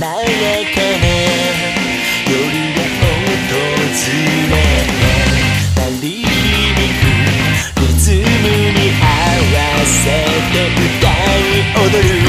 よりが訪れリズムに合わせて歌い踊る。